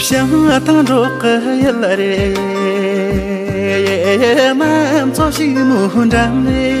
Pshyam atang rok yalare Mam tsoshi muhun jamne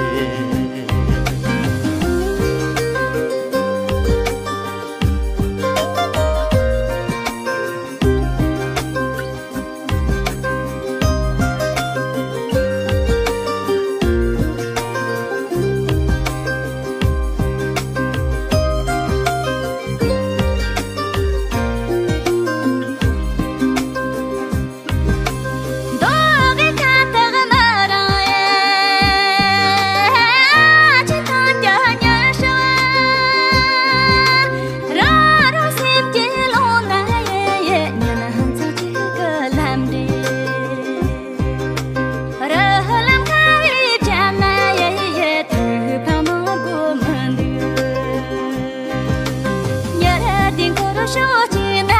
ཚཚང བྱིས བྱེ